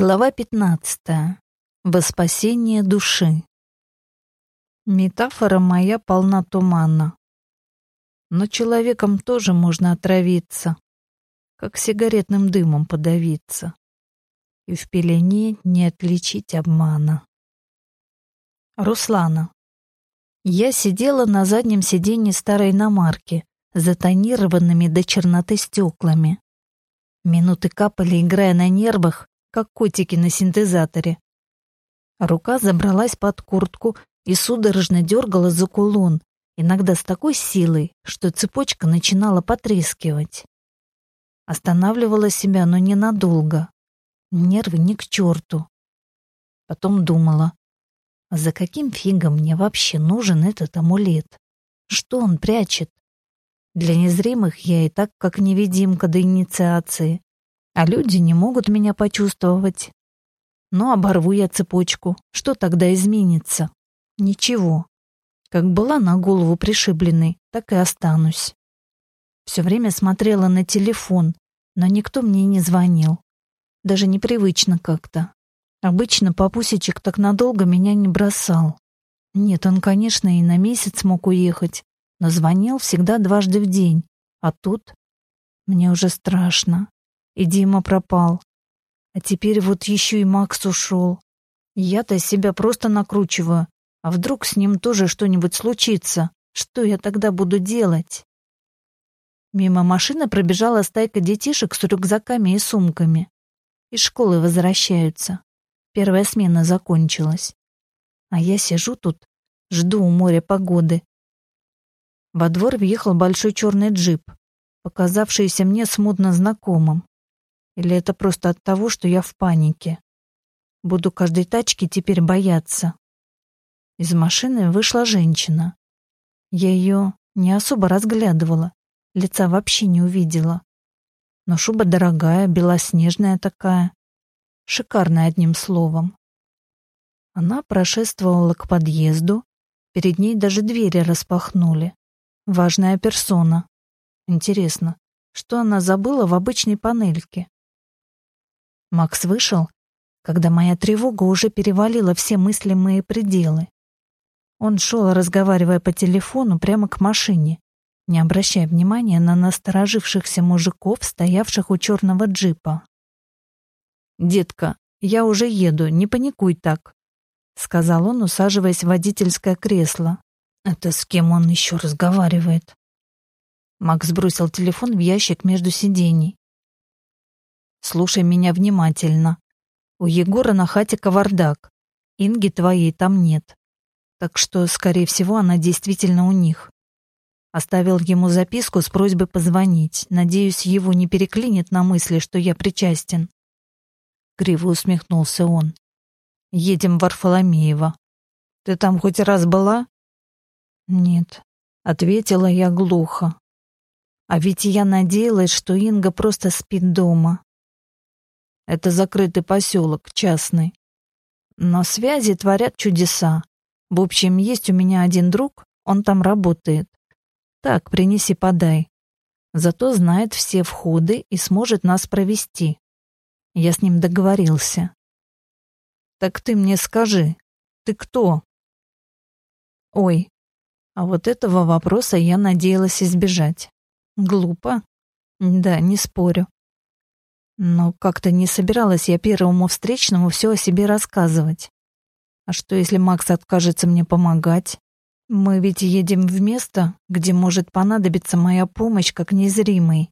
Глава 15. Во спасение души. Метафора моя полна тумана. Но человеком тоже можно отравиться, как сигаретным дымом подавиться. И в пелене не отличить обмана. Руслана. Я сидела на заднем сиденье старой иномарки, затонированными до черноты стеклами. Минуты капали, играя на нервах, как котики на синтезаторе. Рука забралась под куртку и судорожно дергала за кулон, иногда с такой силой, что цепочка начинала потрескивать. Останавливала себя, но ненадолго. Нервы ни к черту. Потом думала, а за каким фигом мне вообще нужен этот амулет? Что он прячет? Для незримых я и так как невидимка до инициации а люди не могут меня почувствовать. Но оборву я цепочку. Что тогда изменится? Ничего. Как была на голову пришибленной, так и останусь. Все время смотрела на телефон, но никто мне не звонил. Даже непривычно как-то. Обычно папусечек так надолго меня не бросал. Нет, он, конечно, и на месяц мог уехать, но звонил всегда дважды в день. А тут мне уже страшно и Дима пропал. А теперь вот еще и Макс ушел. Я-то себя просто накручиваю. А вдруг с ним тоже что-нибудь случится? Что я тогда буду делать? Мимо машины пробежала стайка детишек с рюкзаками и сумками. Из школы возвращаются. Первая смена закончилась. А я сижу тут, жду у моря погоды. Во двор въехал большой черный джип, показавшийся мне смутно знакомым. Или это просто от того, что я в панике? Буду каждой тачки теперь бояться. Из машины вышла женщина. Я ее не особо разглядывала, лица вообще не увидела. Но шуба дорогая, белоснежная такая. Шикарная одним словом. Она прошествовала к подъезду, перед ней даже двери распахнули. Важная персона. Интересно, что она забыла в обычной панельке? Макс вышел, когда моя тревога уже перевалила все мыслимые пределы. Он шел, разговаривая по телефону, прямо к машине, не обращая внимания на насторожившихся мужиков, стоявших у черного джипа. «Детка, я уже еду, не паникуй так», — сказал он, усаживаясь в водительское кресло. «Это с кем он еще разговаривает?» Макс бросил телефон в ящик между сидений. Слушай меня внимательно. У Егора на хате кавардак. Инги твоей там нет. Так что, скорее всего, она действительно у них. Оставил ему записку с просьбой позвонить. Надеюсь, его не переклинит на мысли, что я причастен. Криво усмехнулся он. Едем в Варфоломеево. Ты там хоть раз была? Нет, ответила я глухо. А ведь я надеялась, что Инга просто спит дома. Это закрытый поселок, частный. Но связи творят чудеса. В общем, есть у меня один друг, он там работает. Так, принеси, подай. Зато знает все входы и сможет нас провести. Я с ним договорился. Так ты мне скажи, ты кто? Ой, а вот этого вопроса я надеялась избежать. Глупо? Да, не спорю. Но как-то не собиралась я первому встречному все о себе рассказывать. А что, если Макс откажется мне помогать? Мы ведь едем в место, где может понадобиться моя помощь как незримый.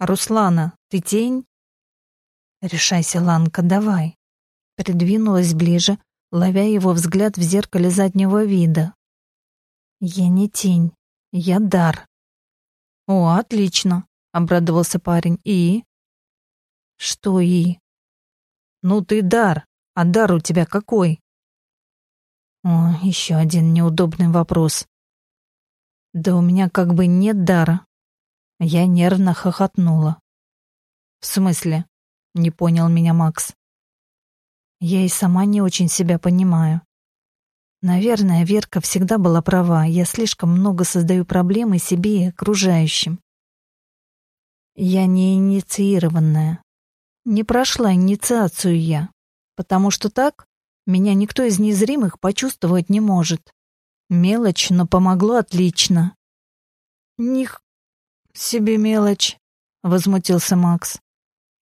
Руслана, ты тень? Решайся, Ланка, давай. Придвинулась ближе, ловя его взгляд в зеркале заднего вида. Я не тень, я дар. О, отлично. Обрадовался парень. И? Что и? Ну ты дар. А дар у тебя какой? О, еще один неудобный вопрос. Да у меня как бы нет дара. Я нервно хохотнула. В смысле? Не понял меня Макс. Я и сама не очень себя понимаю. Наверное, Верка всегда была права. Я слишком много создаю проблемы себе и окружающим. Я не инициированная. Не прошла инициацию я, потому что так меня никто из незримых почувствовать не может. Мелочь, но помогло отлично. Них себе мелочь, возмутился Макс.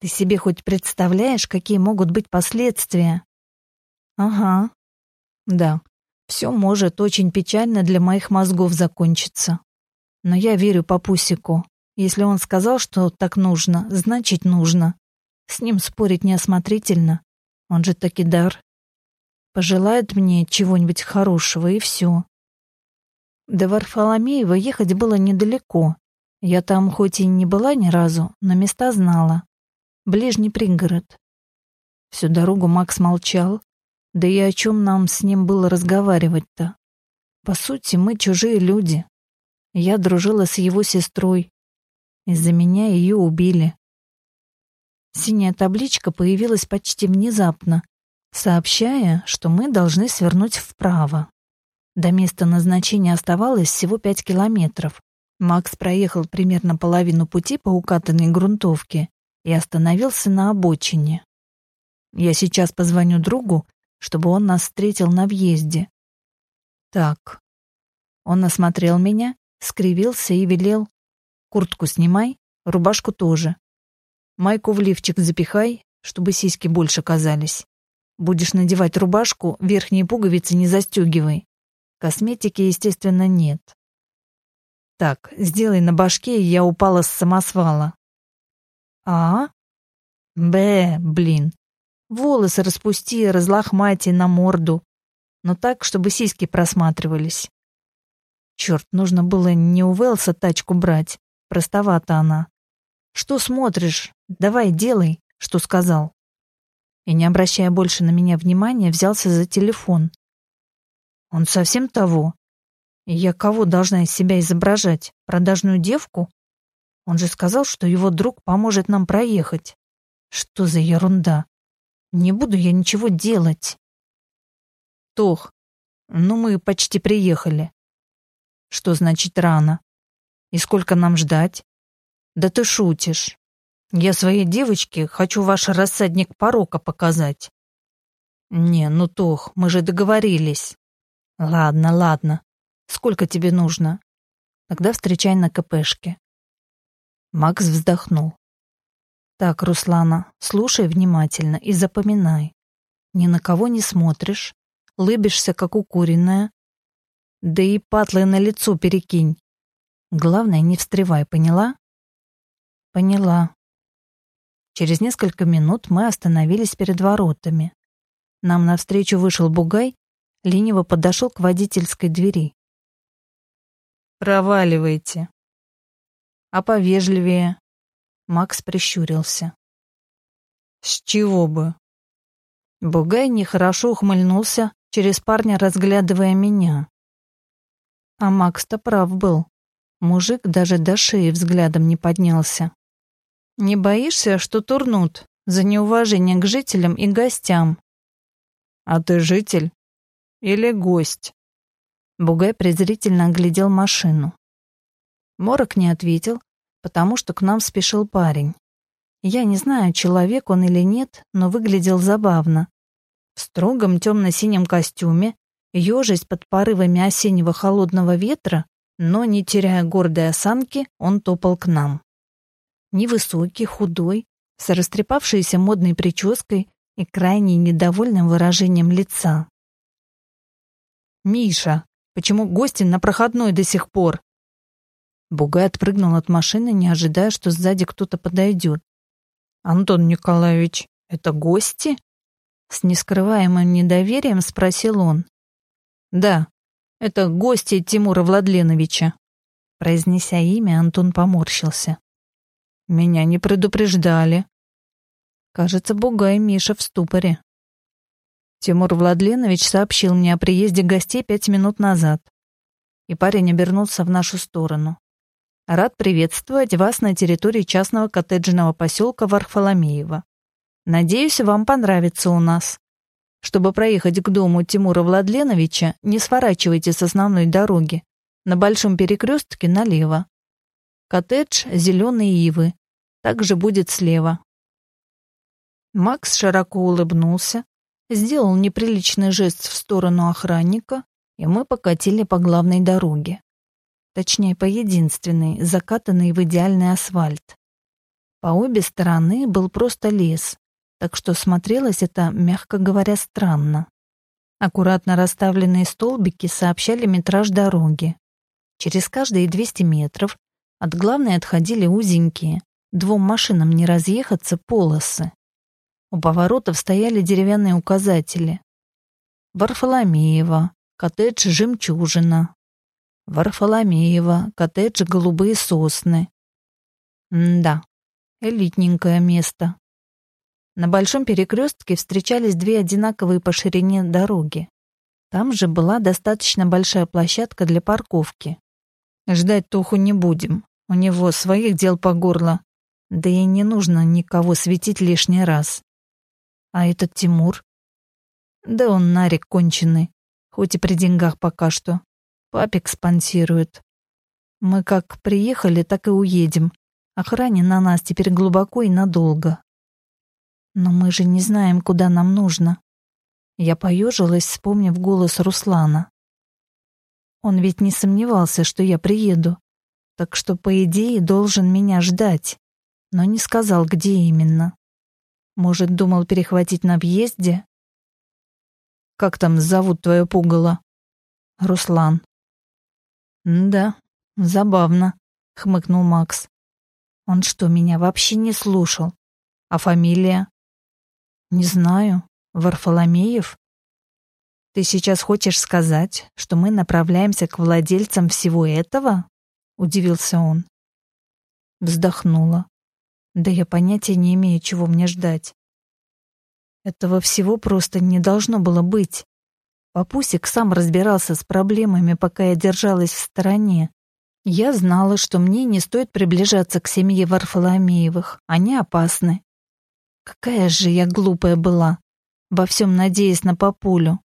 Ты себе хоть представляешь, какие могут быть последствия? Ага. Да, все может очень печально для моих мозгов закончиться. Но я верю Папусику. Если он сказал, что так нужно, значит нужно. С ним спорить неосмотрительно. Он же таки дар. Пожелает мне чего-нибудь хорошего, и все. До Варфоломеева ехать было недалеко. Я там хоть и не была ни разу, но места знала. Ближний пригород. Всю дорогу Макс молчал. Да и о чем нам с ним было разговаривать-то? По сути, мы чужие люди. Я дружила с его сестрой. Из-за меня ее убили. Синяя табличка появилась почти внезапно, сообщая, что мы должны свернуть вправо. До места назначения оставалось всего пять километров. Макс проехал примерно половину пути по укатанной грунтовке и остановился на обочине. Я сейчас позвоню другу, чтобы он нас встретил на въезде. Так. Он осмотрел меня, скривился и велел. Куртку снимай, рубашку тоже. Майку в лифчик запихай, чтобы сиськи больше казались. Будешь надевать рубашку, верхние пуговицы не застегивай. Косметики, естественно, нет. Так, сделай на башке, я упала с самосвала. А? Б, блин. Волосы распусти, разлохмати на морду. Но так, чтобы сиськи просматривались. Черт, нужно было не у Велса тачку брать. Простовата она. Что смотришь? Давай, делай, что сказал и, не обращая больше на меня внимания, взялся за телефон. Он совсем того. И я кого должна из себя изображать? Продажную девку? Он же сказал, что его друг поможет нам проехать. Что за ерунда? Не буду я ничего делать. Тох, ну мы почти приехали. Что значит рано? И сколько нам ждать? Да ты шутишь. Я своей девочке хочу ваш рассадник порока показать. Не, ну Тох, мы же договорились. Ладно, ладно. Сколько тебе нужно? Тогда встречай на КПшке. Макс вздохнул. Так, Руслана, слушай внимательно и запоминай. Ни на кого не смотришь, лыбишься, как укуренная. Да и патлы на лицо перекинь. Главное, не встревай, поняла? Поняла. Через несколько минут мы остановились перед воротами. Нам навстречу вышел бугай, лениво подошел к водительской двери. «Проваливайте». «А повежливее?» Макс прищурился. «С чего бы?» Бугай нехорошо ухмыльнулся, через парня разглядывая меня. А Макс-то прав был. Мужик даже до шеи взглядом не поднялся. Не боишься, что турнут за неуважение к жителям и гостям? А ты житель или гость? Бугай презрительно оглядел машину. Морок не ответил, потому что к нам спешил парень. Я не знаю, человек он или нет, но выглядел забавно. В строгом темно-синем костюме, ежась под порывами осеннего холодного ветра, но, не теряя гордой осанки, он топал к нам. Невысокий, худой, с растрепавшейся модной прической и крайне недовольным выражением лица. «Миша, почему гости на проходной до сих пор?» Бугай отпрыгнул от машины, не ожидая, что сзади кто-то подойдет. «Антон Николаевич, это гости?» С нескрываемым недоверием спросил он. «Да, это гости Тимура Владленовича». Произнеся имя, Антон поморщился. Меня не предупреждали. Кажется, Бугай Миша в ступоре. Тимур Владленович сообщил мне о приезде гостей пять минут назад. И парень обернулся в нашу сторону. Рад приветствовать вас на территории частного коттеджного поселка Варфоломеева. Надеюсь, вам понравится у нас. Чтобы проехать к дому Тимура Владленовича, не сворачивайте с основной дороги. На большом перекрестке налево. Коттедж «Зеленые ивы», также будет слева. Макс широко улыбнулся, сделал неприличный жест в сторону охранника, и мы покатили по главной дороге. Точнее, по единственной, закатанной в идеальный асфальт. По обе стороны был просто лес, так что смотрелось это, мягко говоря, странно. Аккуратно расставленные столбики сообщали метраж дороги. Через каждые 200 метров от главной отходили узенькие, двум машинам не разъехаться, полосы. У поворотов стояли деревянные указатели. Варфоломеева, коттедж «Жемчужина». Варфоломеева, коттедж «Голубые сосны». М да, элитненькое место. На большом перекрестке встречались две одинаковые по ширине дороги. Там же была достаточно большая площадка для парковки. Ждать Туху не будем. У него своих дел по горло. Да и не нужно никого светить лишний раз. А этот Тимур? Да он нарик конченый. Хоть и при деньгах пока что. Папик спонсирует. Мы как приехали, так и уедем. Охране на нас теперь глубоко и надолго. Но мы же не знаем, куда нам нужно. Я поежилась, вспомнив голос Руслана. Он ведь не сомневался, что я приеду, так что, по идее, должен меня ждать, но не сказал, где именно. Может, думал перехватить на въезде? «Как там зовут твое пугало?» «Руслан». «Да, забавно», — хмыкнул Макс. «Он что, меня вообще не слушал? А фамилия?» «Не знаю. Варфоломеев?» «Ты сейчас хочешь сказать, что мы направляемся к владельцам всего этого?» — удивился он. Вздохнула. «Да я понятия не имею, чего мне ждать. Этого всего просто не должно было быть. Папусик сам разбирался с проблемами, пока я держалась в стороне. Я знала, что мне не стоит приближаться к семье Варфоломеевых, они опасны. Какая же я глупая была, во всем надеясь на папулю.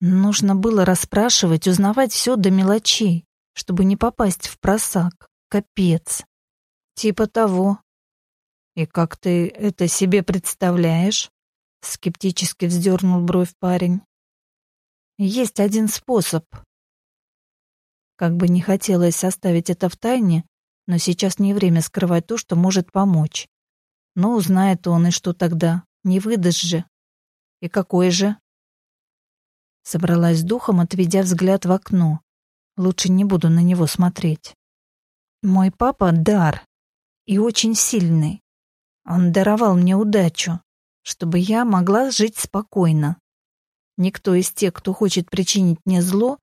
Нужно было расспрашивать, узнавать все до мелочей, чтобы не попасть в просак. Капец. Типа того. И как ты это себе представляешь? Скептически вздернул бровь парень. Есть один способ. Как бы не хотелось оставить это в тайне, но сейчас не время скрывать то, что может помочь. Но узнает он, и что тогда? Не выдаст же. И какой же? Собралась духом, отведя взгляд в окно. Лучше не буду на него смотреть. Мой папа — дар. И очень сильный. Он даровал мне удачу, чтобы я могла жить спокойно. Никто из тех, кто хочет причинить мне зло,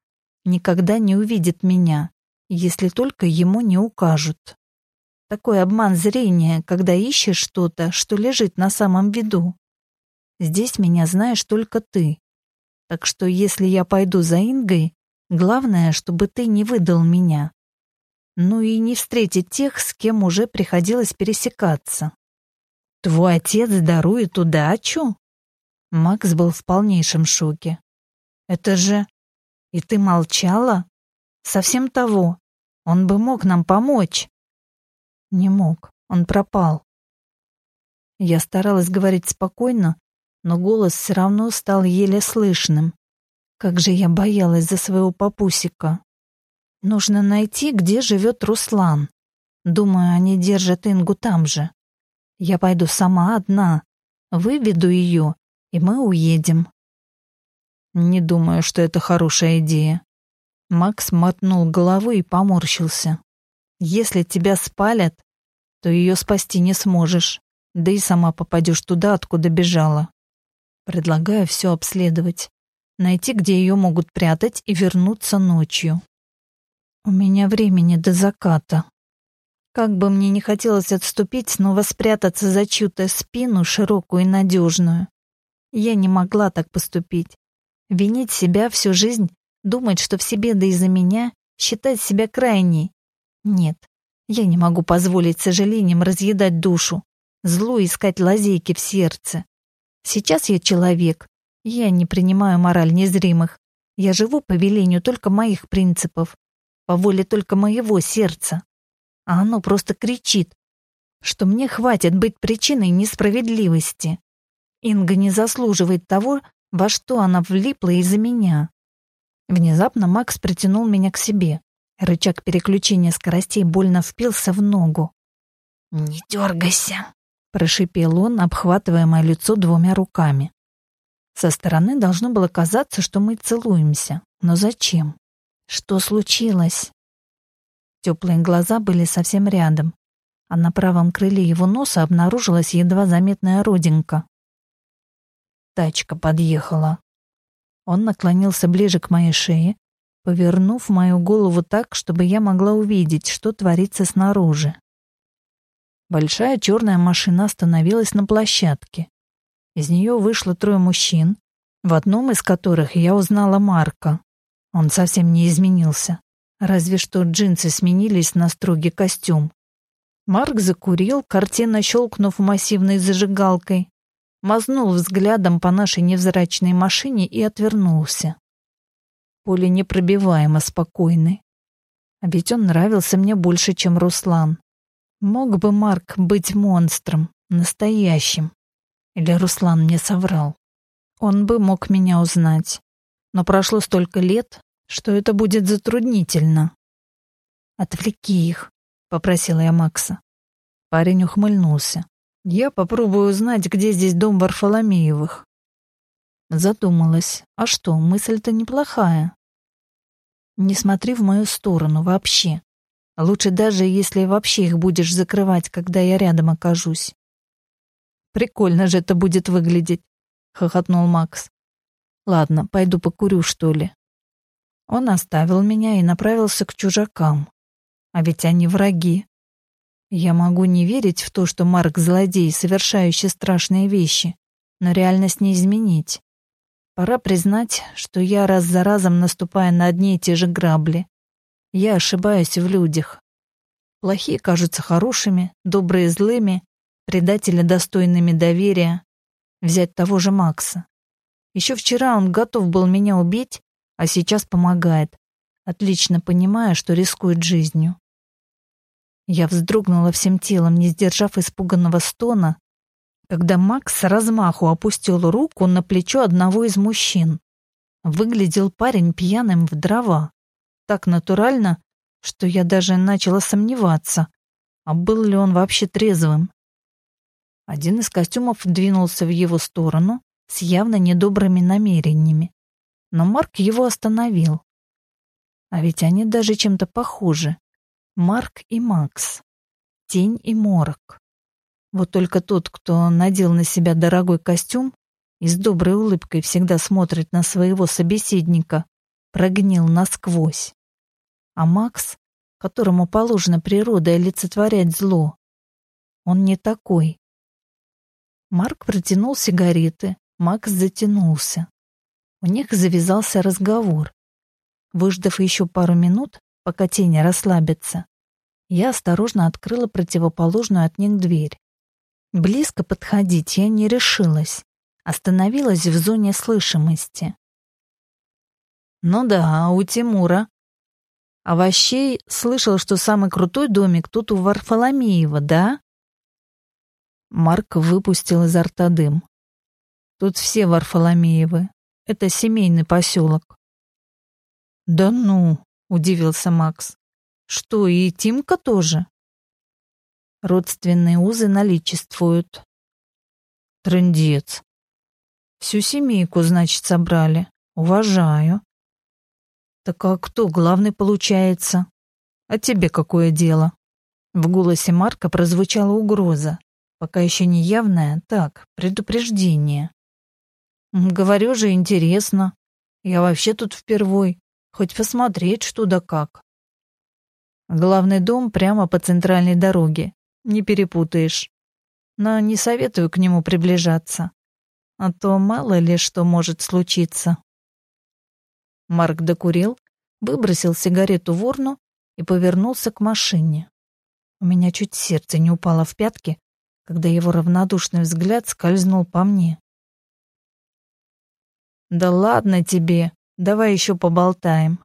никогда не увидит меня, если только ему не укажут. Такой обман зрения, когда ищешь что-то, что лежит на самом виду. Здесь меня знаешь только ты. Так что если я пойду за Ингой, главное, чтобы ты не выдал меня. Ну и не встретить тех, с кем уже приходилось пересекаться. Твой отец дарует удачу? Макс был в полнейшем шоке. Это же... И ты молчала? Совсем того. Он бы мог нам помочь. Не мог, он пропал. Я старалась говорить спокойно, но голос все равно стал еле слышным. Как же я боялась за своего папусика. Нужно найти, где живет Руслан. Думаю, они держат Ингу там же. Я пойду сама одна, выведу ее, и мы уедем. Не думаю, что это хорошая идея. Макс мотнул головой и поморщился. Если тебя спалят, то ее спасти не сможешь, да и сама попадешь туда, откуда бежала. Предлагаю все обследовать, найти, где ее могут прятать и вернуться ночью. У меня времени до заката. Как бы мне не хотелось отступить, снова спрятаться за чью-то спину, широкую и надежную. Я не могла так поступить. Винить себя всю жизнь, думать, что все беды из-за меня, считать себя крайней, нет, я не могу позволить сожалением разъедать душу, злу искать лазейки в сердце. Сейчас я человек, я не принимаю мораль незримых. Я живу по велению только моих принципов, по воле только моего сердца. А оно просто кричит, что мне хватит быть причиной несправедливости, Инга не заслуживает того, во что она влипла из-за меня. Внезапно Макс притянул меня к себе. Рычаг переключения скоростей больно впился в ногу. «Не дергайся», — прошипел он, обхватывая мое лицо двумя руками. Со стороны должно было казаться, что мы целуемся. Но зачем? Что случилось? Теплые глаза были совсем рядом, а на правом крыле его носа обнаружилась едва заметная родинка. Тачка подъехала. Он наклонился ближе к моей шее, повернув мою голову так, чтобы я могла увидеть, что творится снаружи. Большая черная машина остановилась на площадке. Из нее вышло трое мужчин, в одном из которых я узнала Марка. Он совсем не изменился, разве что джинсы сменились на строгий костюм. Марк закурил, картинно щелкнув массивной зажигалкой, мазнул взглядом по нашей невзрачной машине и отвернулся. Поле непробиваемо спокойный. А ведь он нравился мне больше, чем Руслан. Мог бы Марк быть монстром, настоящим. Или Руслан мне соврал. Он бы мог меня узнать. Но прошло столько лет, что это будет затруднительно. «Отвлеки их», — попросила я Макса. Парень ухмыльнулся. Я попробую узнать, где здесь дом Варфоломеевых. Задумалась. А что, мысль-то неплохая. Не смотри в мою сторону вообще. Лучше даже, если вообще их будешь закрывать, когда я рядом окажусь. Прикольно же это будет выглядеть, хохотнул Макс. Ладно, пойду покурю, что ли. Он оставил меня и направился к чужакам. А ведь они враги. Я могу не верить в то, что Марк злодей, совершающий страшные вещи, но реальность не изменить. Пора признать, что я раз за разом наступаю на одни и те же грабли. Я ошибаюсь в людях. Плохие кажутся хорошими, добрые злыми, предатели достойными доверия. Взять того же Макса. Еще вчера он готов был меня убить, а сейчас помогает, отлично понимая, что рискует жизнью. Я вздрогнула всем телом, не сдержав испуганного стона, когда Макс с размаху опустил руку на плечо одного из мужчин. Выглядел парень пьяным в дрова. Так натурально, что я даже начала сомневаться, а был ли он вообще трезвым. Один из костюмов двинулся в его сторону с явно недобрыми намерениями, но Марк его остановил. А ведь они даже чем-то похожи. Марк и Макс. Тень и морок. Вот только тот, кто надел на себя дорогой костюм и с доброй улыбкой всегда смотрит на своего собеседника, прогнил насквозь. А Макс, которому положено природой олицетворять зло, он не такой. Марк протянул сигареты, Макс затянулся. У них завязался разговор. Выждав еще пару минут, пока тени расслабятся, я осторожно открыла противоположную от них дверь. Близко подходить я не решилась, остановилась в зоне слышимости. Ну да, у Тимура. Овощей слышал, что самый крутой домик тут у Варфоломеева, да? Марк выпустил изо рта дым. Тут все Варфоломеевы. Это семейный поселок. Да ну, удивился Макс. Что, и Тимка тоже? Родственные узы наличествуют. Трындец. Всю семейку, значит, собрали. Уважаю. Так а кто главный получается? А тебе какое дело? В голосе Марка прозвучала угроза, пока еще не явная, так, предупреждение. Говорю же, интересно. Я вообще тут впервой. Хоть посмотреть, что да как. Главный дом прямо по центральной дороге. Не перепутаешь. Но не советую к нему приближаться. А то мало ли что может случиться. Марк докурил, выбросил сигарету в урну и повернулся к машине. У меня чуть сердце не упало в пятки, когда его равнодушный взгляд скользнул по мне. «Да ладно тебе, давай еще поболтаем».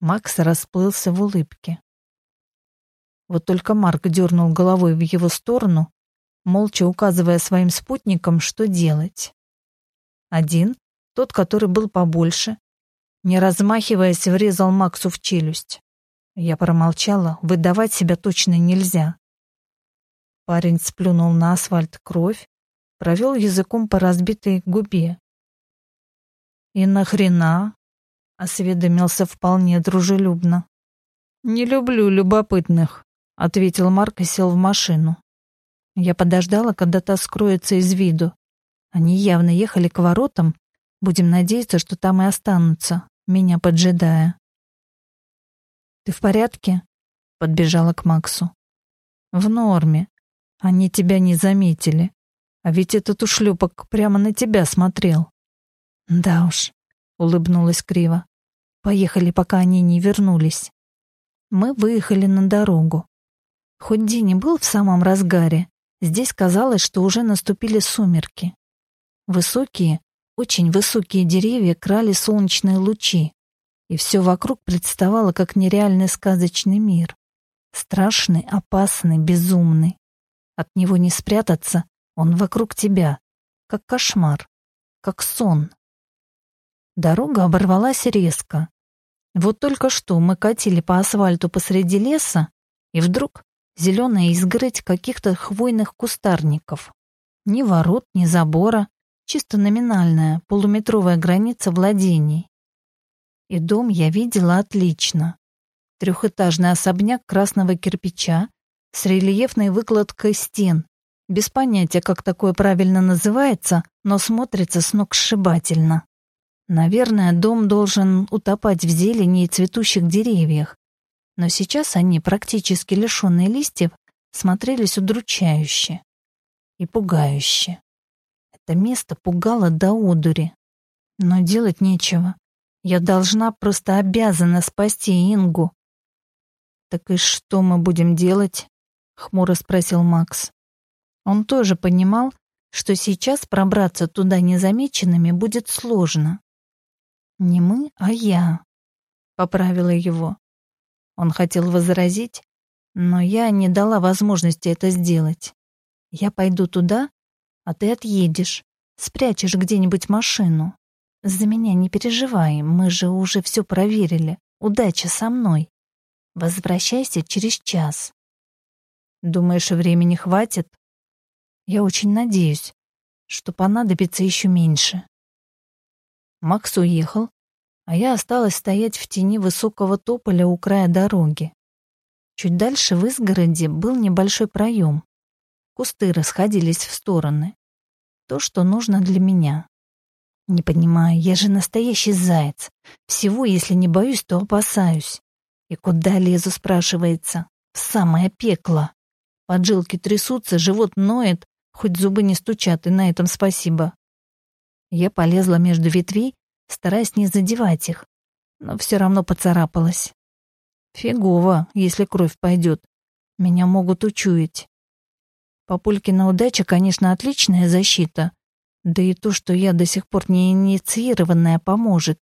Макс расплылся в улыбке. Вот только Марк дернул головой в его сторону, молча указывая своим спутникам, что делать. Один, тот, который был побольше, не размахиваясь, врезал Максу в челюсть. Я промолчала, выдавать себя точно нельзя. Парень сплюнул на асфальт кровь, провел языком по разбитой губе. «И нахрена?» — осведомился вполне дружелюбно. «Не люблю любопытных», — ответил Марк и сел в машину. Я подождала, когда та скроется из виду. Они явно ехали к воротам. Будем надеяться, что там и останутся, меня поджидая. «Ты в порядке?» — подбежала к Максу. «В норме. Они тебя не заметили. А ведь этот ушлепок прямо на тебя смотрел». «Да уж», — улыбнулась криво. «Поехали, пока они не вернулись». Мы выехали на дорогу. Хоть день и был в самом разгаре, здесь казалось, что уже наступили сумерки. Высокие, очень высокие деревья крали солнечные лучи, и все вокруг представало как нереальный сказочный мир. Страшный, опасный, безумный. От него не спрятаться, он вокруг тебя, как кошмар, как сон. Дорога оборвалась резко, вот только что мы катили по асфальту посреди леса, и вдруг зеленая изгородь каких-то хвойных кустарников. Ни ворот, ни забора, чисто номинальная полуметровая граница владений. И дом я видела отлично. Трехэтажный особняк красного кирпича с рельефной выкладкой стен. Без понятия, как такое правильно называется, но смотрится сногсшибательно. Наверное, дом должен утопать в зелени и цветущих деревьях, но сейчас они, практически лишенные листьев, смотрелись удручающе и пугающе. Это место пугало до одури. Но делать нечего. Я должна, просто обязана спасти Ингу. «Так и что мы будем делать?» — хмуро спросил Макс. Он тоже понимал, что сейчас пробраться туда незамеченными будет сложно. Не мы, а я. Поправила его. Он хотел возразить, но я не дала возможности это сделать. Я пойду туда, а ты отъедешь, спрячешь где-нибудь машину. За меня не переживай, мы же уже все проверили. Удача со мной. Возвращайся через час. Думаешь, времени хватит? Я очень надеюсь, что понадобится еще меньше. Макс уехал, а я осталась стоять в тени высокого тополя у края дороги. Чуть дальше в изгороде был небольшой проем. Кусты расходились в стороны. То, что нужно для меня. Не понимаю, я же настоящий заяц. Всего, если не боюсь, то опасаюсь. И куда лезу, спрашивается? В самое пекло. Поджилки трясутся, живот ноет, хоть зубы не стучат, и на этом спасибо. Я полезла между ветвей, стараясь не задевать их, но все равно поцарапалась. Фигово, если кровь пойдет. Меня могут учуять. Папулькина удача, конечно, отличная защита, да и то, что я до сих пор не инициированная, поможет.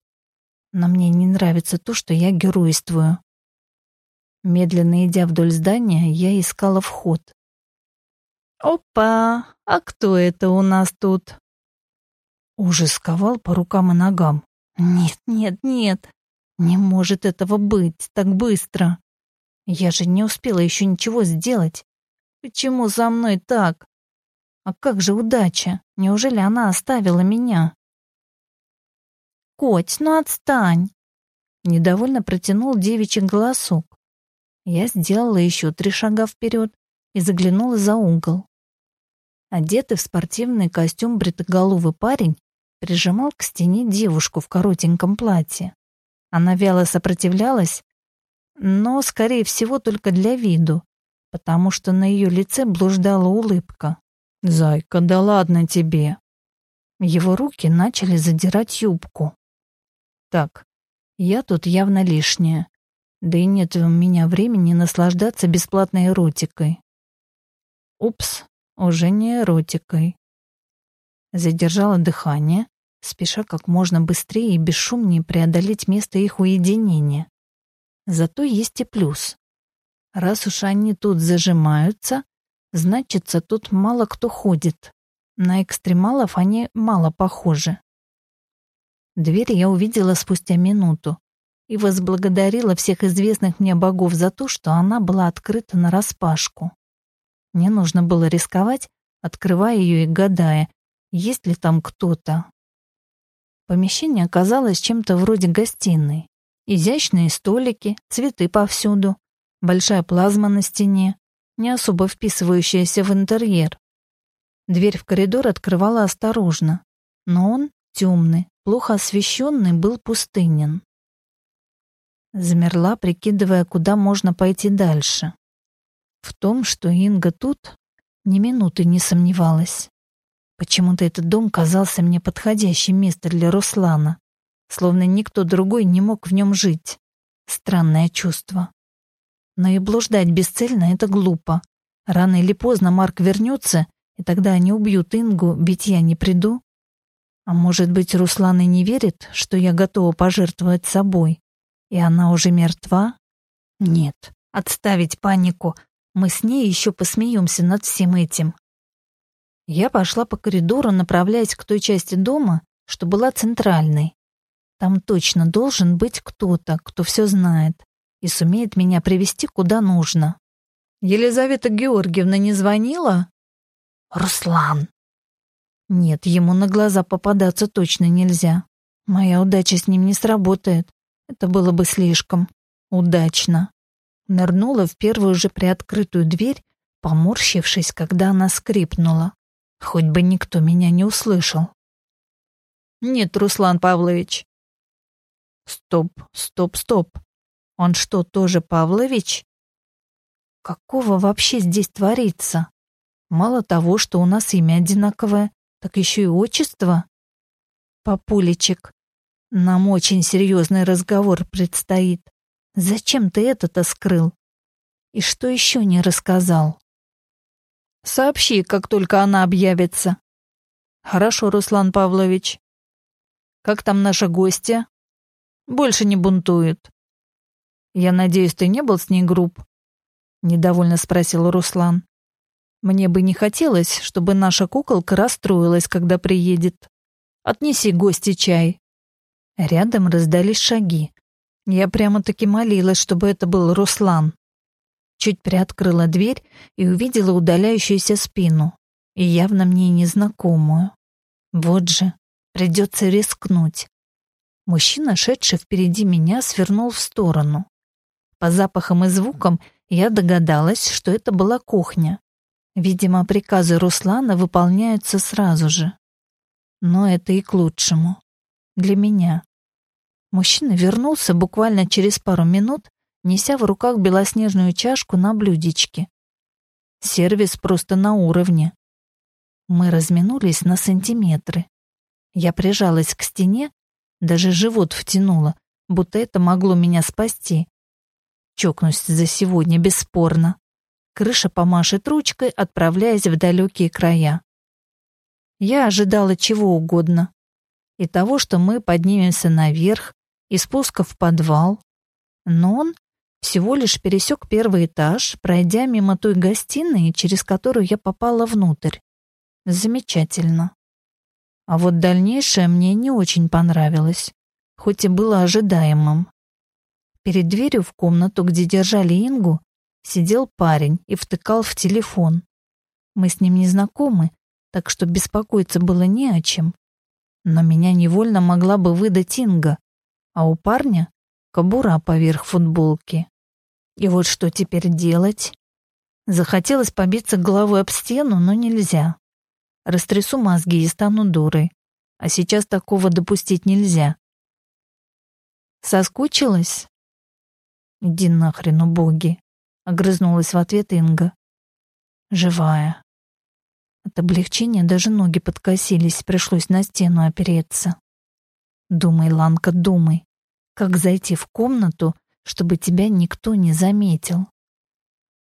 Но мне не нравится то, что я геройствую. Медленно идя вдоль здания, я искала вход. «Опа! А кто это у нас тут?» Ужас сковал по рукам и ногам. Нет, нет, нет. Не может этого быть так быстро. Я же не успела еще ничего сделать. Почему за мной так? А как же удача? Неужели она оставила меня? Коть, ну отстань. Недовольно протянул девичий голосок. Я сделала еще три шага вперед и заглянула за угол. Одетый в спортивный костюм бритоголовый парень прижимал к стене девушку в коротеньком платье. Она вяло сопротивлялась, но, скорее всего, только для виду, потому что на ее лице блуждала улыбка. «Зайка, да ладно тебе!» Его руки начали задирать юбку. «Так, я тут явно лишняя, да и нет у меня времени наслаждаться бесплатной эротикой». «Упс, уже не эротикой задержала дыхание, спеша как можно быстрее и бесшумнее преодолеть место их уединения. Зато есть и плюс. Раз уж они тут зажимаются, Значится, тут мало кто ходит. На экстремалов они мало похожи. Дверь я увидела спустя минуту и возблагодарила всех известных мне богов за то, что она была открыта нараспашку. Мне нужно было рисковать, открывая ее и гадая, есть ли там кто-то. Помещение оказалось чем-то вроде гостиной. Изящные столики, цветы повсюду, большая плазма на стене, не особо вписывающаяся в интерьер. Дверь в коридор открывала осторожно, но он, темный, плохо освещенный, был пустынен. Замерла, прикидывая, куда можно пойти дальше. В том, что Инга тут, ни минуты не сомневалась. Почему-то этот дом казался мне подходящим местом для Руслана, словно никто другой не мог в нем жить. Странное чувство. Но и блуждать бесцельно — это глупо. Рано или поздно Марк вернется, и тогда они убьют Ингу, ведь я не приду. А может быть, Руслан и не верит, что я готова пожертвовать собой, и она уже мертва? Нет, отставить панику. Мы с ней еще посмеемся над всем этим. Я пошла по коридору, направляясь к той части дома, что была центральной. Там точно должен быть кто-то, кто все знает и сумеет меня привести куда нужно. Елизавета Георгиевна не звонила? Руслан. Нет, ему на глаза попадаться точно нельзя. Моя удача с ним не сработает. Это было бы слишком удачно. Нырнула в первую же приоткрытую дверь, поморщившись, когда она скрипнула. Хоть бы никто меня не услышал. Нет, Руслан Павлович. Стоп, стоп, стоп. Он что, тоже Павлович? Какого вообще здесь творится? Мало того, что у нас имя одинаковое, так еще и отчество. Папулечек, нам очень серьезный разговор предстоит. Зачем ты это-то скрыл? И что еще не рассказал? Сообщи, как только она объявится. Хорошо, Руслан Павлович. Как там наша гостья? Больше не бунтует. Я надеюсь, ты не был с ней груб? Недовольно спросил Руслан. Мне бы не хотелось, чтобы наша куколка расстроилась, когда приедет. Отнеси гости чай. Рядом раздались шаги. Я прямо-таки молилась, чтобы это был Руслан. Чуть приоткрыла дверь и увидела удаляющуюся спину, и явно мне незнакомую. Вот же, придется рискнуть. Мужчина, шедший впереди меня, свернул в сторону. По запахам и звукам я догадалась, что это была кухня. Видимо, приказы Руслана выполняются сразу же. Но это и к лучшему. Для меня. Мужчина вернулся буквально через пару минут, неся в руках белоснежную чашку на блюдечке. Сервис просто на уровне. Мы разминулись на сантиметры. Я прижалась к стене, даже живот втянула, будто это могло меня спасти. Чокнусь за сегодня, бесспорно. Крыша помашет ручкой, отправляясь в далекие края. Я ожидала чего угодно. И того, что мы поднимемся наверх, и спуска в подвал. Но он всего лишь пересек первый этаж, пройдя мимо той гостиной, через которую я попала внутрь. Замечательно. А вот дальнейшее мне не очень понравилось, хоть и было ожидаемым. Перед дверью в комнату, где держали Ингу, сидел парень и втыкал в телефон. Мы с ним не знакомы, так что беспокоиться было не о чем. Но меня невольно могла бы выдать Инга, а у парня — кобура поверх футболки. И вот что теперь делать? Захотелось побиться головой об стену, но нельзя. Растрясу мозги и стану дурой. А сейчас такого допустить нельзя. Соскучилась? «Иди нахрен, убоги!» — огрызнулась в ответ Инга. «Живая». От облегчения даже ноги подкосились, пришлось на стену опереться. «Думай, Ланка, думай, как зайти в комнату, чтобы тебя никто не заметил.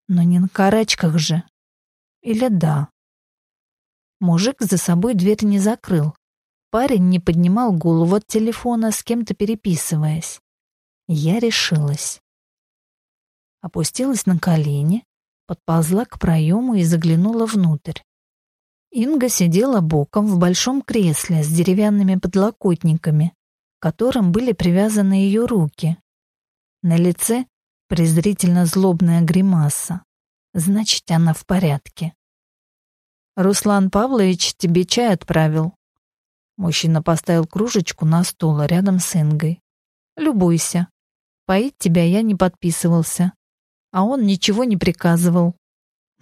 Но не на карачках же. Или да?» Мужик за собой дверь не закрыл. Парень не поднимал голову от телефона, с кем-то переписываясь. Я решилась опустилась на колени, подползла к проему и заглянула внутрь. Инга сидела боком в большом кресле с деревянными подлокотниками, которым были привязаны ее руки. На лице презрительно злобная гримаса. Значит, она в порядке. «Руслан Павлович тебе чай отправил». Мужчина поставил кружечку на стол рядом с Ингой. «Любуйся. Поить тебя я не подписывался. А он ничего не приказывал.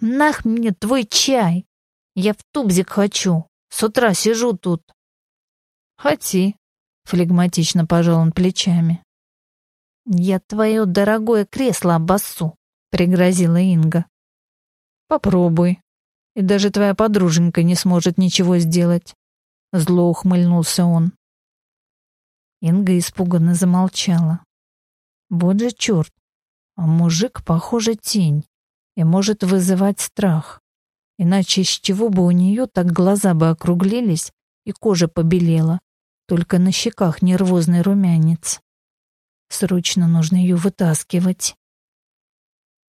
Нах мне твой чай! Я в тубзик хочу. С утра сижу тут». «Хоти», — флегматично пожал он плечами. «Я твое дорогое кресло обоссу», — пригрозила Инга. «Попробуй», и даже твоя подруженька не сможет ничего сделать. Зло ухмыльнулся он. Инга испуганно замолчала. Вот же черт, а мужик, похоже, тень и может вызывать страх. Иначе с чего бы у нее так глаза бы округлились и кожа побелела, только на щеках нервозный румянец. Срочно нужно ее вытаскивать.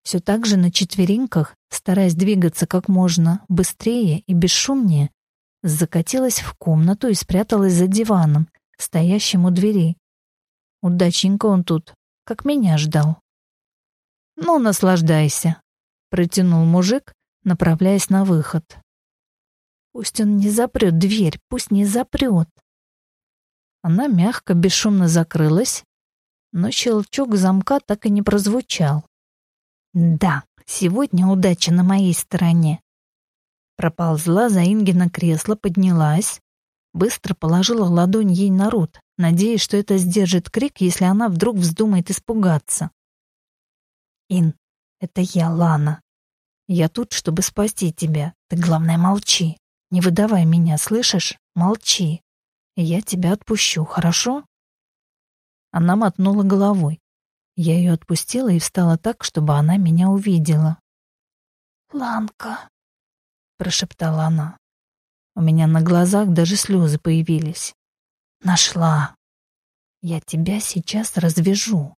Все так же на четвереньках, стараясь двигаться как можно быстрее и бесшумнее, закатилась в комнату и спряталась за диваном, стоящим у двери. Удаченько он тут, как меня ждал. «Ну, наслаждайся», — протянул мужик, направляясь на выход. «Пусть он не запрет дверь, пусть не запрет». Она мягко, бесшумно закрылась, но щелчок замка так и не прозвучал. Да, сегодня удача на моей стороне. Проползла за Ингина кресло, поднялась, быстро положила ладонь ей на рот, надеясь, что это сдержит крик, если она вдруг вздумает испугаться. «Ин, это я, Лана. Я тут, чтобы спасти тебя. Ты, главное, молчи. Не выдавай меня, слышишь? Молчи. Я тебя отпущу, хорошо?» Она мотнула головой. Я ее отпустила и встала так, чтобы она меня увидела. «Ланка», — прошептала она. У меня на глазах даже слезы появились. «Нашла. Я тебя сейчас развяжу».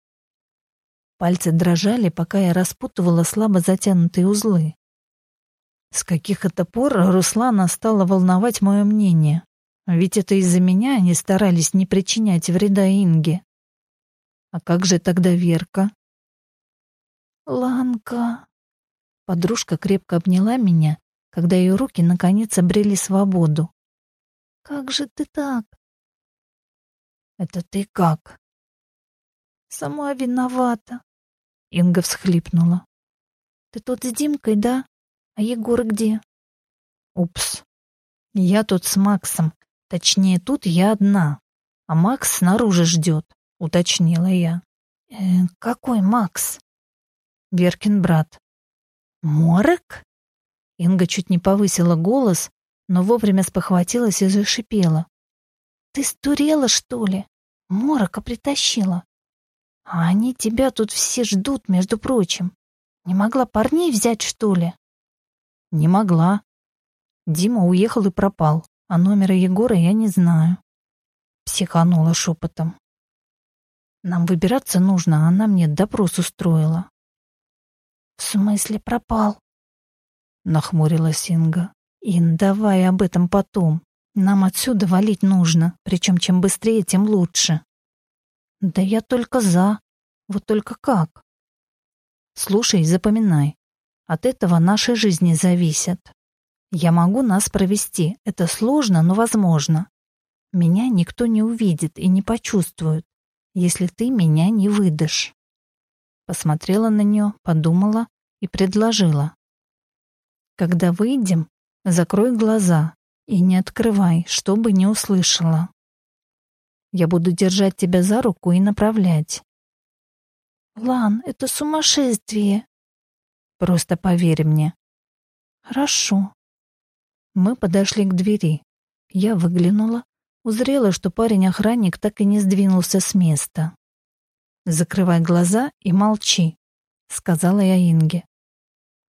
Пальцы дрожали, пока я распутывала слабо затянутые узлы. С каких это пор Руслана стала волновать мое мнение. Ведь это из-за меня они старались не причинять вреда Инге. А как же тогда Верка? Ланка. Подружка крепко обняла меня, когда ее руки наконец обрели свободу. Как же ты так? Это ты как? Сама виновата. Инга всхлипнула. Ты тут с Димкой, да? А Егор где? Упс. Я тут с Максом. Точнее, тут я одна. А Макс снаружи ждет уточнила я. «Э, «Какой Макс?» «Веркин брат». «Морок?» Инга чуть не повысила голос, но вовремя спохватилась и зашипела. «Ты стурела, что ли? Морока притащила. А они тебя тут все ждут, между прочим. Не могла парней взять, что ли?» «Не могла. Дима уехал и пропал, а номера Егора я не знаю». Психанула шепотом. Нам выбираться нужно, а она мне допрос устроила. В смысле пропал? Нахмурилась Инга. Ин, давай об этом потом. Нам отсюда валить нужно, причем чем быстрее, тем лучше. Да я только за. Вот только как? Слушай, запоминай. От этого наши жизни зависят. Я могу нас провести. Это сложно, но возможно. Меня никто не увидит и не почувствует если ты меня не выдашь. Посмотрела на нее, подумала и предложила. Когда выйдем, закрой глаза и не открывай, чтобы не услышала. Я буду держать тебя за руку и направлять. Лан, это сумасшествие. Просто поверь мне. Хорошо. Мы подошли к двери. Я выглянула, Узрела, что парень-охранник так и не сдвинулся с места. «Закрывай глаза и молчи», — сказала я Инге.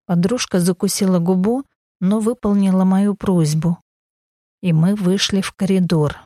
Подружка закусила губу, но выполнила мою просьбу. И мы вышли в коридор.